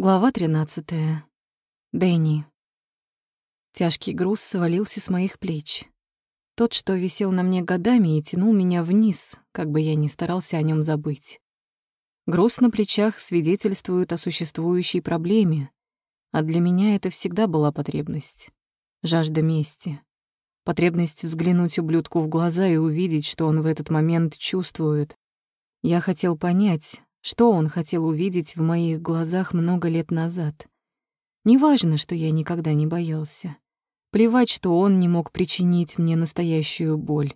Глава 13. Дэнни. Тяжкий груз свалился с моих плеч. Тот, что висел на мне годами и тянул меня вниз, как бы я ни старался о нем забыть. Груз на плечах свидетельствует о существующей проблеме, а для меня это всегда была потребность. Жажда мести. Потребность взглянуть ублюдку в глаза и увидеть, что он в этот момент чувствует. Я хотел понять, что он хотел увидеть в моих глазах много лет назад? Неважно, что я никогда не боялся. Плевать, что он не мог причинить мне настоящую боль.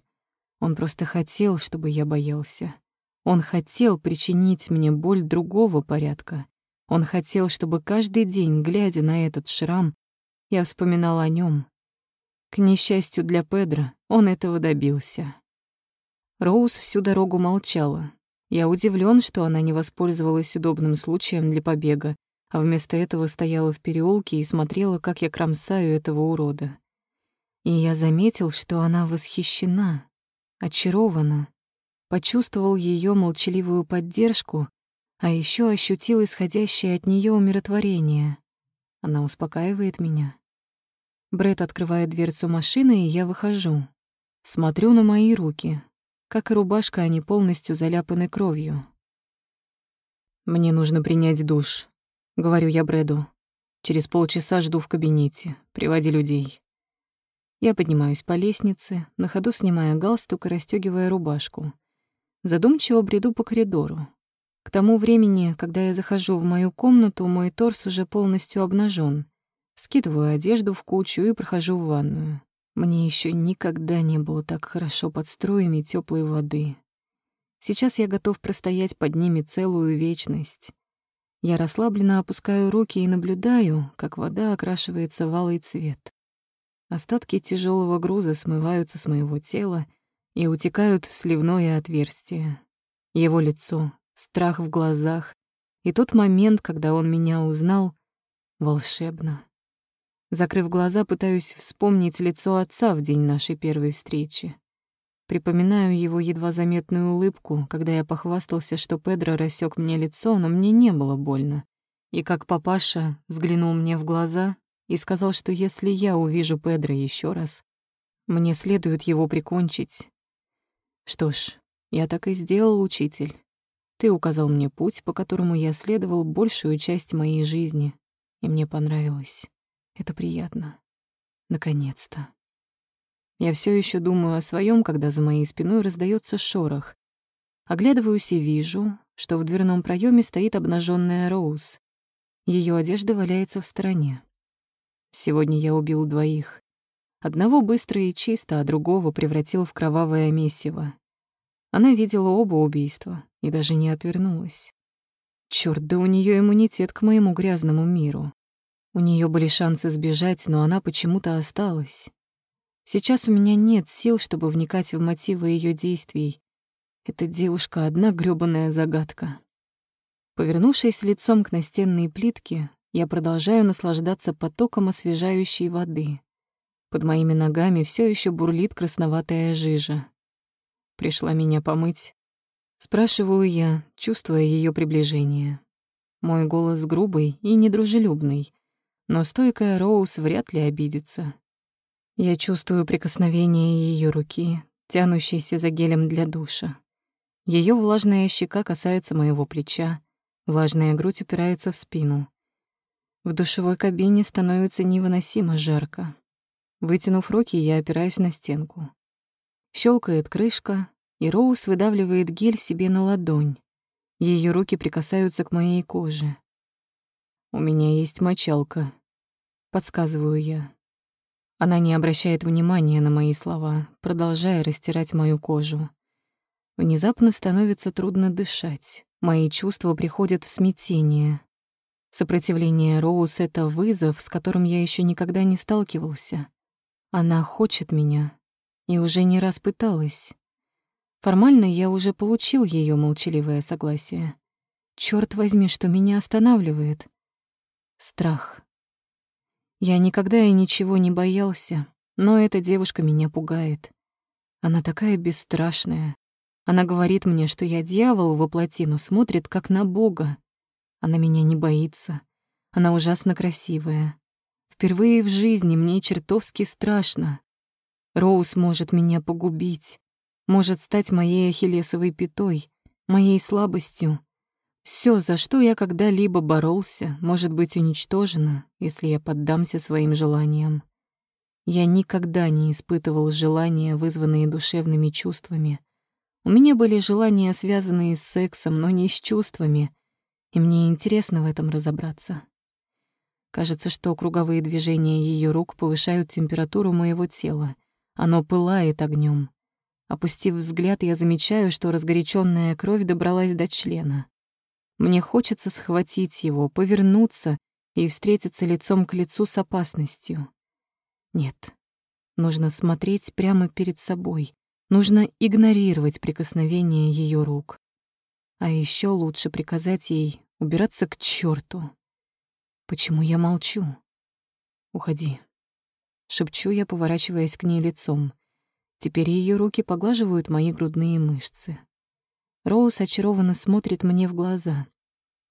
Он просто хотел, чтобы я боялся. Он хотел причинить мне боль другого порядка. Он хотел, чтобы каждый день, глядя на этот шрам, я вспоминал о нем. К несчастью для Педро, он этого добился. Роуз всю дорогу молчала, я удивлен, что она не воспользовалась удобным случаем для побега, а вместо этого стояла в переулке и смотрела, как я кромсаю этого урода. И я заметил, что она восхищена, очарована, почувствовал ее молчаливую поддержку, а еще ощутил исходящее от нее умиротворение. Она успокаивает меня. Бред открывает дверцу машины, и я выхожу. Смотрю на мои руки, как и рубашка, они полностью заляпаны кровью. «Мне нужно принять душ», — говорю я Брэду. «Через полчаса жду в кабинете. Приводи людей». Я поднимаюсь по лестнице, на ходу снимая галстук и расстёгивая рубашку. Задумчиво бреду по коридору. К тому времени, когда я захожу в мою комнату, мой торс уже полностью обнажен. Скидываю одежду в кучу и прохожу в ванную. Мне еще никогда не было так хорошо под струями теплой воды. Сейчас я готов простоять под ними целую вечность. Я расслабленно опускаю руки и наблюдаю, как вода окрашивается в алый цвет. Остатки тяжелого груза смываются с моего тела и утекают в сливное отверстие. Его лицо, страх в глазах и тот момент, когда он меня узнал, волшебно. Закрыв глаза, пытаюсь вспомнить лицо отца в день нашей первой встречи. Припоминаю его едва заметную улыбку, когда я похвастался, что Педро рассек мне лицо, но мне не было больно. И как папаша взглянул мне в глаза и сказал, что если я увижу Педро еще раз, мне следует его прикончить. Что ж, я так и сделал, учитель. Ты указал мне путь, по которому я следовал большую часть моей жизни, и мне понравилось. Это приятно. Наконец-то. Я все еще думаю о своем, когда за моей спиной раздается шорох. Оглядываюсь и вижу, что в дверном проеме стоит обнаженная Роуз. Ее одежда валяется в стороне. Сегодня я убил двоих. Одного быстро и чисто, а другого превратил в кровавое месиво. Она видела оба убийства и даже не отвернулась. Чёрт, да у нее иммунитет к моему грязному миру. У нее были шансы сбежать, но она почему-то осталась. Сейчас у меня нет сил, чтобы вникать в мотивы ее действий. Эта девушка — одна грёбаная загадка. Повернувшись лицом к настенной плитке, я продолжаю наслаждаться потоком освежающей воды. Под моими ногами все еще бурлит красноватая жижа. Пришла меня помыть. Спрашиваю я, чувствуя ее приближение. Мой голос грубый и недружелюбный, но стойкая Роуз вряд ли обидится. Я чувствую прикосновение ее руки, тянущейся за гелем для душа. Ее влажная щека касается моего плеча, влажная грудь упирается в спину. В душевой кабине становится невыносимо жарко. Вытянув руки, я опираюсь на стенку. Щелкает крышка, и Роуз выдавливает гель себе на ладонь. Ее руки прикасаются к моей коже. У меня есть мочалка, подсказываю я. Она не обращает внимания на мои слова, продолжая растирать мою кожу. Внезапно становится трудно дышать. Мои чувства приходят в смятение. Сопротивление Роуз — это вызов, с которым я еще никогда не сталкивался. Она хочет меня и уже не раз пыталась. Формально я уже получил ее молчаливое согласие. Черт возьми, что меня останавливает. Страх. Я никогда и ничего не боялся, но эта девушка меня пугает. Она такая бесстрашная. Она говорит мне, что я дьявол во плоти, но смотрит как на Бога. Она меня не боится. Она ужасно красивая. Впервые в жизни мне чертовски страшно. Роуз может меня погубить, может стать моей ахиллесовой пятой, моей слабостью. Все, за что я когда-либо боролся, может быть уничтожено, если я поддамся своим желаниям. Я никогда не испытывал желания, вызванные душевными чувствами. У меня были желания, связанные с сексом, но не с чувствами, и мне интересно в этом разобраться. Кажется, что круговые движения ее рук повышают температуру моего тела. Оно пылает огнем. Опустив взгляд, я замечаю, что разгоряченная кровь добралась до члена. Мне хочется схватить его, повернуться и встретиться лицом к лицу с опасностью. Нет, нужно смотреть прямо перед собой. Нужно игнорировать прикосновение ее рук. А еще лучше приказать ей убираться к черту. Почему я молчу? Уходи. Шепчу я, поворачиваясь к ней лицом. Теперь ее руки поглаживают мои грудные мышцы. Роуз очарованно смотрит мне в глаза.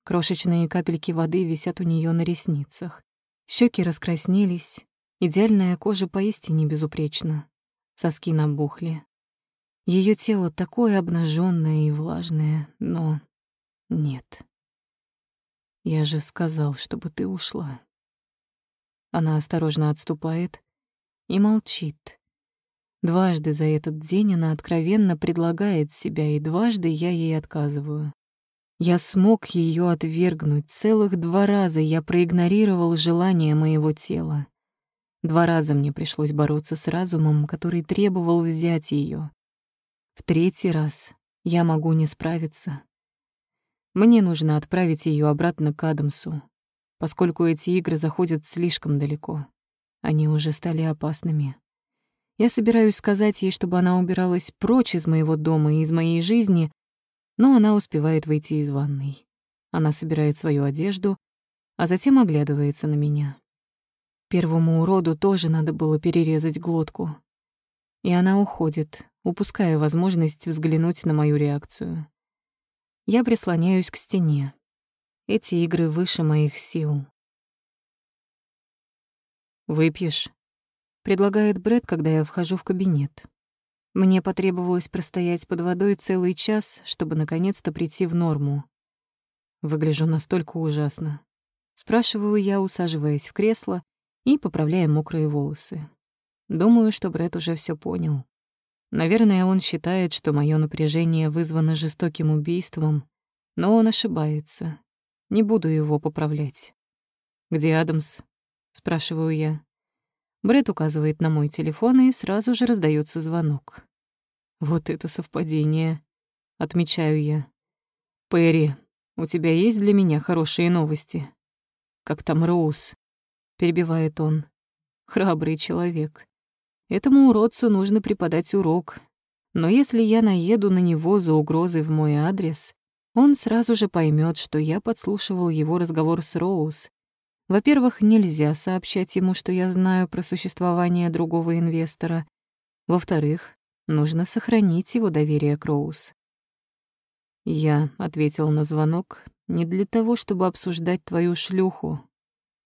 Крошечные капельки воды висят у нее на ресницах. Щеки раскраснелись, идеальная кожа поистине безупречна. Соски набухли. Ее тело такое обнаженное и влажное, но нет. Я же сказал, чтобы ты ушла. Она осторожно отступает и молчит. Дважды за этот день она откровенно предлагает себя, и дважды я ей отказываю. Я смог ее отвергнуть. Целых два раза я проигнорировал желание моего тела. Два раза мне пришлось бороться с разумом, который требовал взять ее. В третий раз я могу не справиться. Мне нужно отправить ее обратно к Адамсу, поскольку эти игры заходят слишком далеко. Они уже стали опасными. Я собираюсь сказать ей, чтобы она убиралась прочь из моего дома и из моей жизни, но она успевает выйти из ванной. Она собирает свою одежду, а затем оглядывается на меня. Первому уроду тоже надо было перерезать глотку. И она уходит, упуская возможность взглянуть на мою реакцию. Я прислоняюсь к стене. Эти игры выше моих сил. «Выпьешь?» — предлагает Брэд, когда я вхожу в кабинет. Мне потребовалось простоять под водой целый час, чтобы наконец-то прийти в норму. Выгляжу настолько ужасно. Спрашиваю я, усаживаясь в кресло и поправляя мокрые волосы. Думаю, что Брэд уже все понял. Наверное, он считает, что мое напряжение вызвано жестоким убийством, но он ошибается. Не буду его поправлять. «Где Адамс?» — спрашиваю я. Брэд указывает на мой телефон, и сразу же раздается звонок. Вот это совпадение, отмечаю я. Перри, у тебя есть для меня хорошие новости? Как там Роуз? перебивает он. Храбрый человек. Этому уродцу нужно преподать урок. Но если я наеду на него за угрозой в мой адрес, он сразу же поймет, что я подслушивал его разговор с Роуз во-первых, нельзя сообщать ему, что я знаю про существование другого инвестора. Во-вторых, нужно сохранить его доверие к Роуз. Я ответил на звонок не для того, чтобы обсуждать твою шлюху.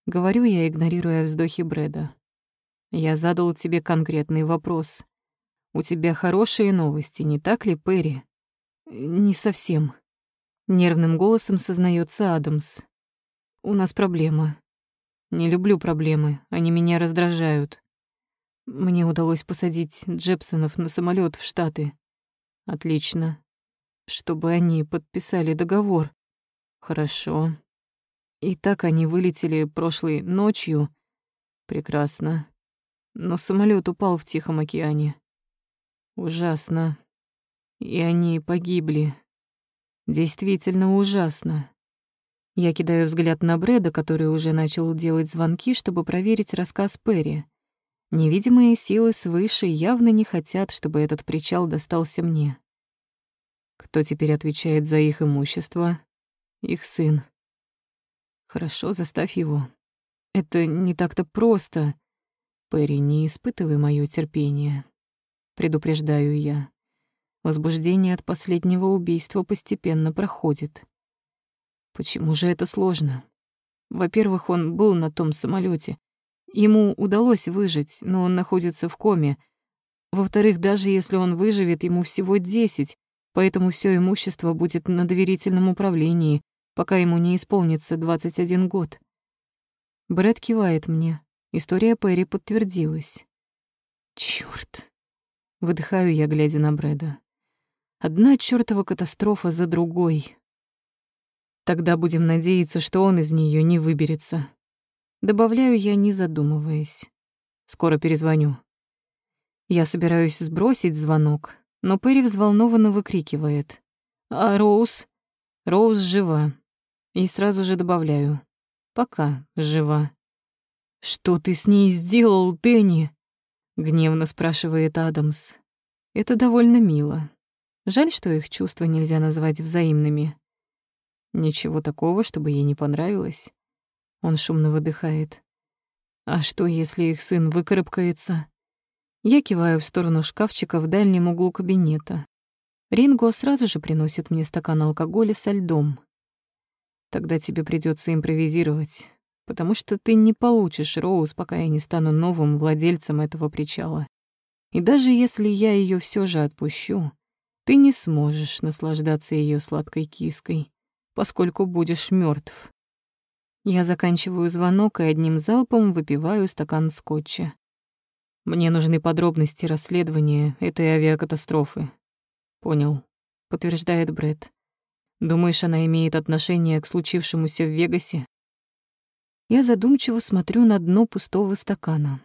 Говорю я, игнорируя вздохи Брэда. Я задал тебе конкретный вопрос. У тебя хорошие новости, не так ли, Перри? Не совсем. Нервным голосом сознается Адамс. У нас проблема. Не люблю проблемы, они меня раздражают. Мне удалось посадить Джепсонов на самолет в Штаты. Отлично. Чтобы они подписали договор. Хорошо. И так они вылетели прошлой ночью. Прекрасно. Но самолет упал в Тихом океане. Ужасно. И они погибли. Действительно ужасно. Я кидаю взгляд на Брэда, который уже начал делать звонки, чтобы проверить рассказ Перри. Невидимые силы свыше явно не хотят, чтобы этот причал достался мне. Кто теперь отвечает за их имущество? Их сын. Хорошо, заставь его. Это не так-то просто. Перри, не испытывай моё терпение. Предупреждаю я. Возбуждение от последнего убийства постепенно проходит. Почему же это сложно? Во-первых, он был на том самолете. Ему удалось выжить, но он находится в коме. Во-вторых, даже если он выживет, ему всего десять, поэтому все имущество будет на доверительном управлении, пока ему не исполнится 21 год. Брэд кивает мне. История Перри подтвердилась. Чёрт. Выдыхаю я, глядя на Брэда. Одна чёртова катастрофа за другой. Тогда будем надеяться, что он из нее не выберется. Добавляю я, не задумываясь. Скоро перезвоню. Я собираюсь сбросить звонок, но Перри взволнованно выкрикивает. «А Роуз?» «Роуз жива». И сразу же добавляю. «Пока жива». «Что ты с ней сделал, Дэнни?» — гневно спрашивает Адамс. Это довольно мило. Жаль, что их чувства нельзя назвать взаимными. Ничего такого, чтобы ей не понравилось. Он шумно выдыхает. А что, если их сын выкарабкается? Я киваю в сторону шкафчика в дальнем углу кабинета. Ринго сразу же приносит мне стакан алкоголя со льдом. Тогда тебе придется импровизировать, потому что ты не получишь Роуз, пока я не стану новым владельцем этого причала. И даже если я ее все же отпущу, ты не сможешь наслаждаться ее сладкой киской поскольку будешь мертв. Я заканчиваю звонок и одним залпом выпиваю стакан скотча. Мне нужны подробности расследования этой авиакатастрофы. Понял, подтверждает Брэд. Думаешь, она имеет отношение к случившемуся в Вегасе? Я задумчиво смотрю на дно пустого стакана.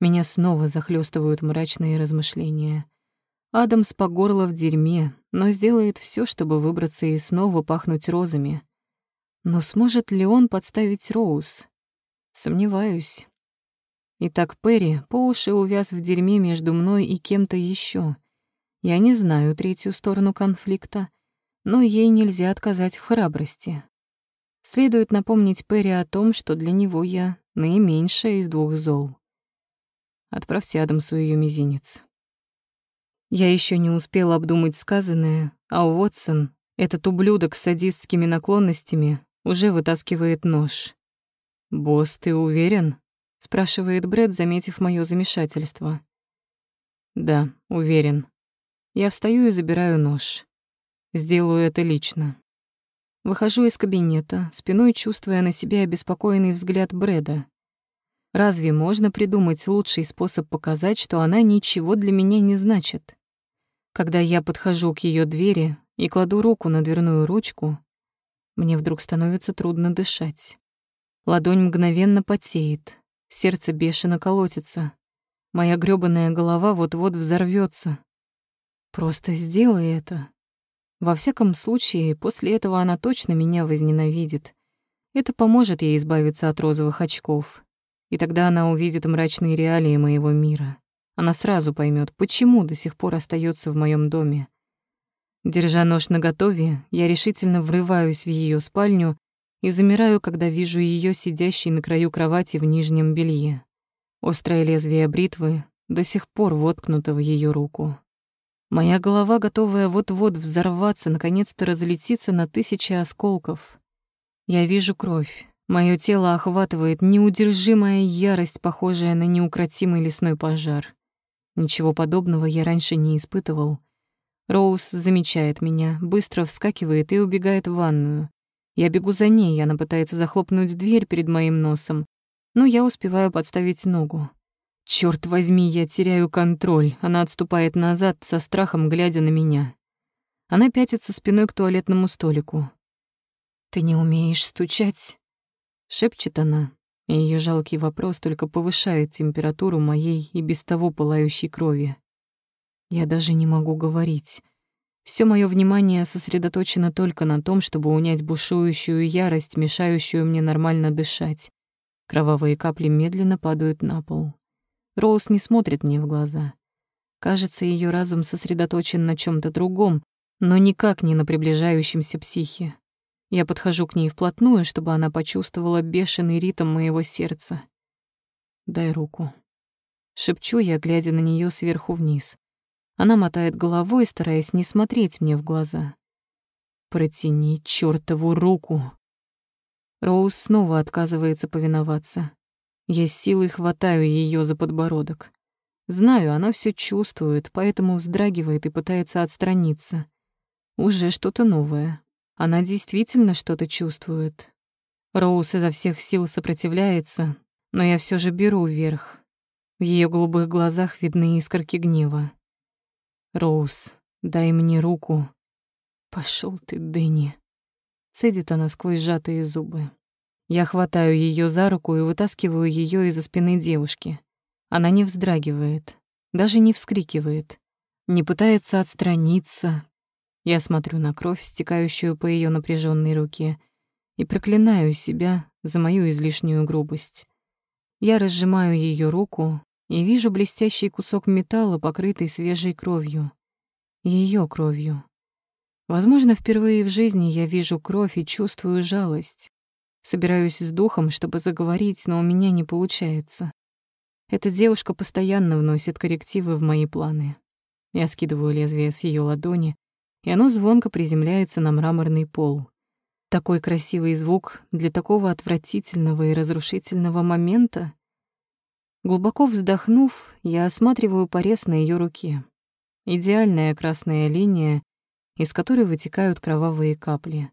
Меня снова захлестывают мрачные размышления. Адамс по горло в дерьме, но сделает все, чтобы выбраться и снова пахнуть розами. Но сможет ли он подставить Роуз? Сомневаюсь. Итак, Перри по уши увяз в дерьме между мной и кем-то еще. Я не знаю третью сторону конфликта, но ей нельзя отказать в храбрости. Следует напомнить Перри о том, что для него я наименьшая из двух зол. Отправьте Адамсу ее мизинец. Я еще не успела обдумать сказанное, а Уотсон, этот ублюдок с садистскими наклонностями, уже вытаскивает нож. «Босс, ты уверен?» — спрашивает Брэд, заметив моё замешательство. «Да, уверен. Я встаю и забираю нож. Сделаю это лично». Выхожу из кабинета, спиной чувствуя на себе обеспокоенный взгляд Брэда. Разве можно придумать лучший способ показать, что она ничего для меня не значит? Когда я подхожу к ее двери и кладу руку на дверную ручку, мне вдруг становится трудно дышать. Ладонь мгновенно потеет, сердце бешено колотится. Моя грёбаная голова вот-вот взорвется. Просто сделай это. Во всяком случае, после этого она точно меня возненавидит. Это поможет ей избавиться от розовых очков. И тогда она увидит мрачные реалии моего мира. Она сразу поймет, почему до сих пор остается в моем доме. Держа нож наготове, я решительно врываюсь в ее спальню и замираю, когда вижу ее сидящей на краю кровати в нижнем белье. Острое лезвие бритвы до сих пор воткнуто в ее руку. Моя голова, готовая вот-вот взорваться, наконец-то разлетится на тысячи осколков. Я вижу кровь. Мое тело охватывает неудержимая ярость, похожая на неукротимый лесной пожар. Ничего подобного я раньше не испытывал. Роуз замечает меня, быстро вскакивает и убегает в ванную. Я бегу за ней, она пытается захлопнуть дверь перед моим носом, но я успеваю подставить ногу. Черт возьми, я теряю контроль. Она отступает назад, со страхом глядя на меня. Она пятится спиной к туалетному столику. «Ты не умеешь стучать?» — шепчет она, и ее жалкий вопрос только повышает температуру моей и без того пылающей крови. Я даже не могу говорить. Все мое внимание сосредоточено только на том, чтобы унять бушующую ярость, мешающую мне нормально дышать. Кровавые капли медленно падают на пол. Роуз не смотрит мне в глаза. Кажется, ее разум сосредоточен на чем то другом, но никак не на приближающемся психе. Я подхожу к ней вплотную, чтобы она почувствовала бешеный ритм моего сердца. «Дай руку». Шепчу я, глядя на нее сверху вниз. Она мотает головой, стараясь не смотреть мне в глаза. «Протяни чёртову руку!» Роуз снова отказывается повиноваться. Я с силой хватаю ее за подбородок. Знаю, она все чувствует, поэтому вздрагивает и пытается отстраниться. Уже что-то новое. Она действительно что-то чувствует. Роуз изо всех сил сопротивляется, но я все же беру вверх. В ее голубых глазах видны искорки гнева. «Роуз, дай мне руку». Пошел ты, Дэнни. Цедит она сквозь сжатые зубы. Я хватаю ее за руку и вытаскиваю ее из-за спины девушки. Она не вздрагивает, даже не вскрикивает, не пытается отстраниться. Я смотрю на кровь, стекающую по ее напряженной руке, и проклинаю себя за мою излишнюю грубость. Я разжимаю ее руку и вижу блестящий кусок металла, покрытый свежей кровью. Ее кровью. Возможно, впервые в жизни я вижу кровь и чувствую жалость. Собираюсь с духом, чтобы заговорить, но у меня не получается. Эта девушка постоянно вносит коррективы в мои планы. Я скидываю лезвие с ее ладони, и оно звонко приземляется на мраморный пол. Такой красивый звук для такого отвратительного и разрушительного момента. Глубоко вздохнув, я осматриваю порез на ее руке. Идеальная красная линия, из которой вытекают кровавые капли.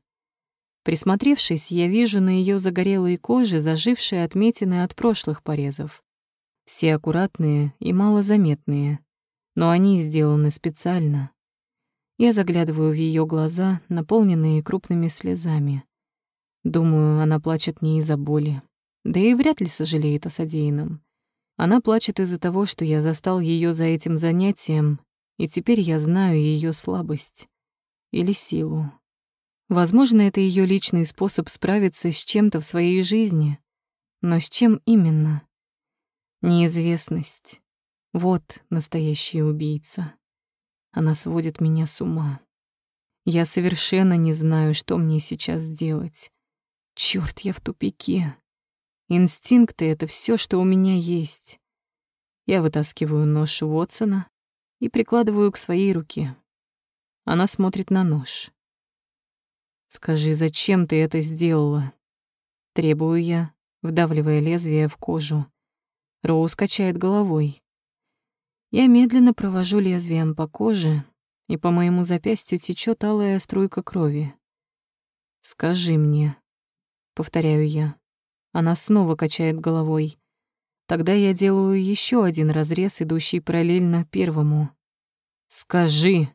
Присмотревшись, я вижу на ее загорелой коже зажившие отметины от прошлых порезов. Все аккуратные и малозаметные, но они сделаны специально. Я заглядываю в ее глаза, наполненные крупными слезами. Думаю, она плачет не из-за боли, да и вряд ли сожалеет о содеянном. Она плачет из-за того, что я застал ее за этим занятием, и теперь я знаю ее слабость или силу. Возможно, это ее личный способ справиться с чем-то в своей жизни, но с чем именно? Неизвестность. Вот настоящий убийца. Она сводит меня с ума. Я совершенно не знаю, что мне сейчас делать. Чёрт, я в тупике. Инстинкты — это все, что у меня есть. Я вытаскиваю нож Уотсона и прикладываю к своей руке. Она смотрит на нож. «Скажи, зачем ты это сделала?» Требую я, вдавливая лезвие в кожу. Роуз качает головой. Я медленно провожу лезвием по коже, и по моему запястью течет алая струйка крови. «Скажи мне», — повторяю я. Она снова качает головой. Тогда я делаю еще один разрез, идущий параллельно первому. «Скажи!»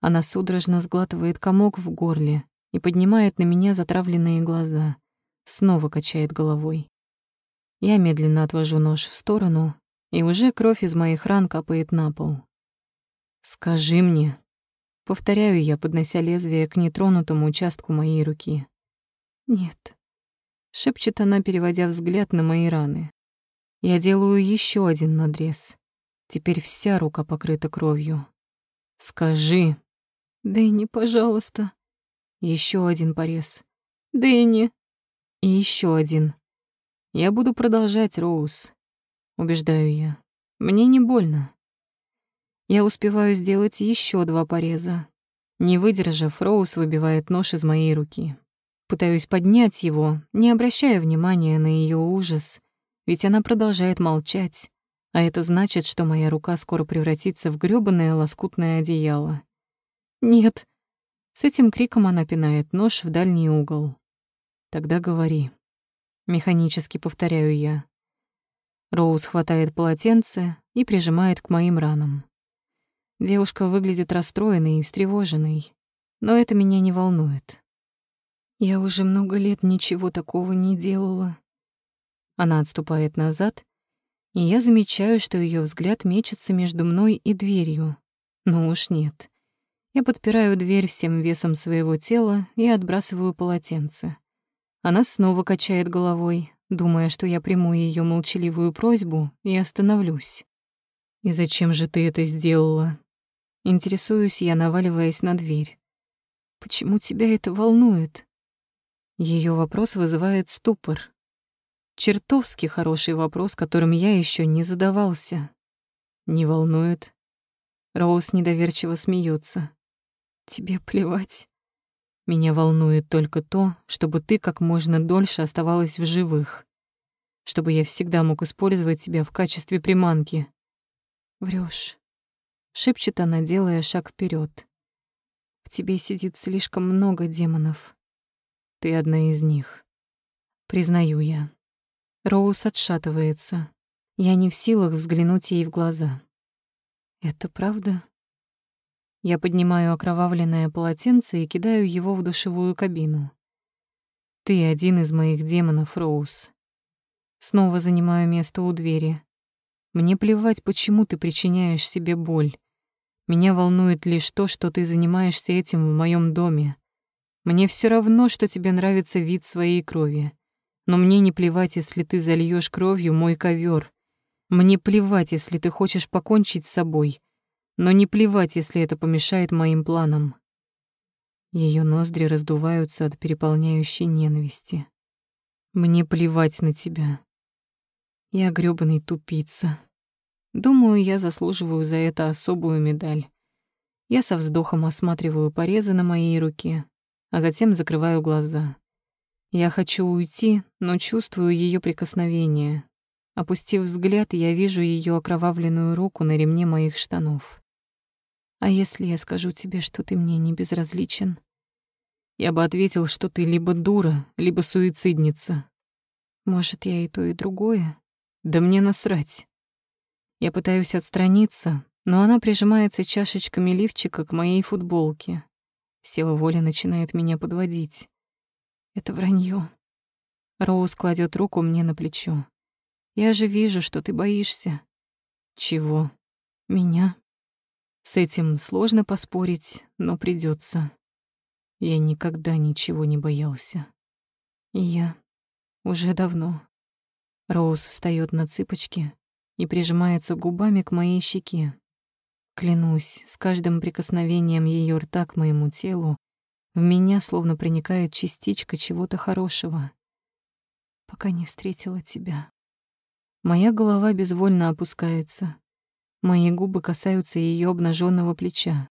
Она судорожно сглатывает комок в горле и поднимает на меня затравленные глаза. Снова качает головой. Я медленно отвожу нож в сторону, и уже кровь из моих ран капает на пол. «Скажи мне», — повторяю я, поднося лезвие к нетронутому участку моей руки. «Нет», — шепчет она, переводя взгляд на мои раны. Я делаю еще один надрез. Теперь вся рука покрыта кровью. «Скажи». «Дэнни, пожалуйста». Еще один порез. «Дэнни». И еще один. Я буду продолжать, Роуз. Убеждаю я. Мне не больно. Я успеваю сделать еще два пореза. Не выдержав, Роуз выбивает нож из моей руки. Пытаюсь поднять его, не обращая внимания на ее ужас, ведь она продолжает молчать, а это значит, что моя рука скоро превратится в грёбаное лоскутное одеяло. «Нет!» С этим криком она пинает нож в дальний угол. «Тогда говори». Механически повторяю я. Роуз хватает полотенце и прижимает к моим ранам. Девушка выглядит расстроенной и встревоженной, но это меня не волнует. Я уже много лет ничего такого не делала. Она отступает назад, и я замечаю, что ее взгляд мечется между мной и дверью. Ну уж нет. Я подпираю дверь всем весом своего тела и отбрасываю полотенце. Она снова качает головой, думая, что я приму ее молчаливую просьбу и остановлюсь. «И зачем же ты это сделала?» Интересуюсь я, наваливаясь на дверь. «Почему тебя это волнует?» Ее вопрос вызывает ступор. Чертовски хороший вопрос, которым я еще не задавался. «Не волнует?» Роуз недоверчиво смеется. «Тебе плевать?» Меня волнует только то, чтобы ты как можно дольше оставалась в живых, чтобы я всегда мог использовать тебя в качестве приманки. Врешь, шепчет она, делая шаг вперед. В тебе сидит слишком много демонов. Ты одна из них. Признаю я. Роуз отшатывается. Я не в силах взглянуть ей в глаза. Это правда? Я поднимаю окровавленное полотенце и кидаю его в душевую кабину. Ты один из моих демонов, Роуз. Снова занимаю место у двери. Мне плевать, почему ты причиняешь себе боль. Меня волнует лишь то, что ты занимаешься этим в моем доме. Мне все равно, что тебе нравится вид своей крови. Но мне не плевать, если ты зальешь кровью мой ковер. Мне плевать, если ты хочешь покончить с собой. Но не плевать, если это помешает моим планам. Ее ноздри раздуваются от переполняющей ненависти. Мне плевать на тебя. Я грёбаный тупица. Думаю, я заслуживаю за это особую медаль. Я со вздохом осматриваю порезы на моей руке, а затем закрываю глаза. Я хочу уйти, но чувствую ее прикосновение. Опустив взгляд, я вижу ее окровавленную руку на ремне моих штанов. А если я скажу тебе, что ты мне не безразличен? Я бы ответил, что ты либо дура, либо суицидница. Может, я и то, и другое? Да мне насрать. Я пытаюсь отстраниться, но она прижимается чашечками лифчика к моей футболке. Сила воли начинает меня подводить. Это вранье. Роуз кладет руку мне на плечо. Я же вижу, что ты боишься. Чего? Меня? С этим сложно поспорить, но придется. Я никогда ничего не боялся. И я уже давно. Роуз встает на цыпочки и прижимается губами к моей щеке. Клянусь, с каждым прикосновением ее рта к моему телу в меня словно проникает частичка чего-то хорошего. Пока не встретила тебя. Моя голова безвольно опускается. Мои губы касаются ее обнаженного плеча.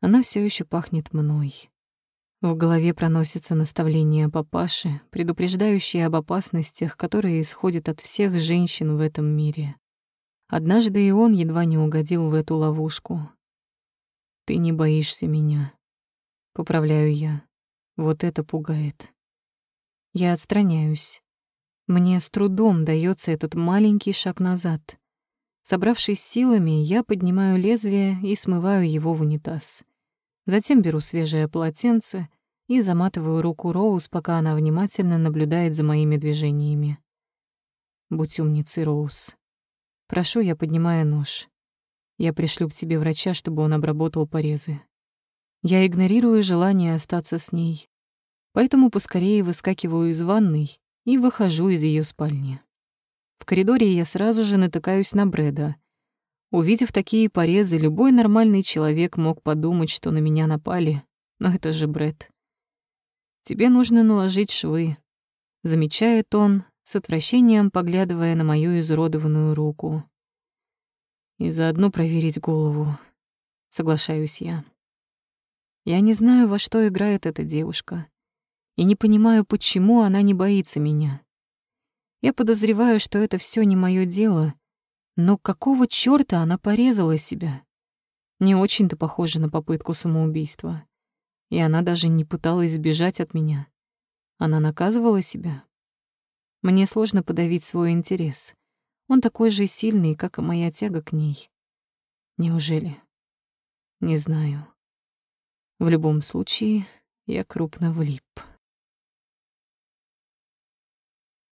Она все еще пахнет мной. В голове проносится наставление папаши, предупреждающее об опасностях, которые исходят от всех женщин в этом мире. Однажды и он едва не угодил в эту ловушку. «Ты не боишься меня», — поправляю я. Вот это пугает. Я отстраняюсь. Мне с трудом дается этот маленький шаг назад. Собравшись силами, я поднимаю лезвие и смываю его в унитаз. Затем беру свежее полотенце и заматываю руку Роуз, пока она внимательно наблюдает за моими движениями. Будь умницей, Роуз. Прошу, я поднимаю нож. Я пришлю к тебе врача, чтобы он обработал порезы. Я игнорирую желание остаться с ней, поэтому поскорее выскакиваю из ванной и выхожу из ее спальни. В коридоре я сразу же натыкаюсь на Брэда. Увидев такие порезы, любой нормальный человек мог подумать, что на меня напали, но это же Брэд. «Тебе нужно наложить швы», — замечает он, с отвращением поглядывая на мою изуродованную руку. «И заодно проверить голову», — соглашаюсь я. Я не знаю, во что играет эта девушка, и не понимаю, почему она не боится меня. Я подозреваю, что это все не мое дело, но какого чёрта она порезала себя? Не очень-то похоже на попытку самоубийства. И она даже не пыталась сбежать от меня. Она наказывала себя. Мне сложно подавить свой интерес. Он такой же сильный, как и моя тяга к ней. Неужели? Не знаю. В любом случае, я крупно влип.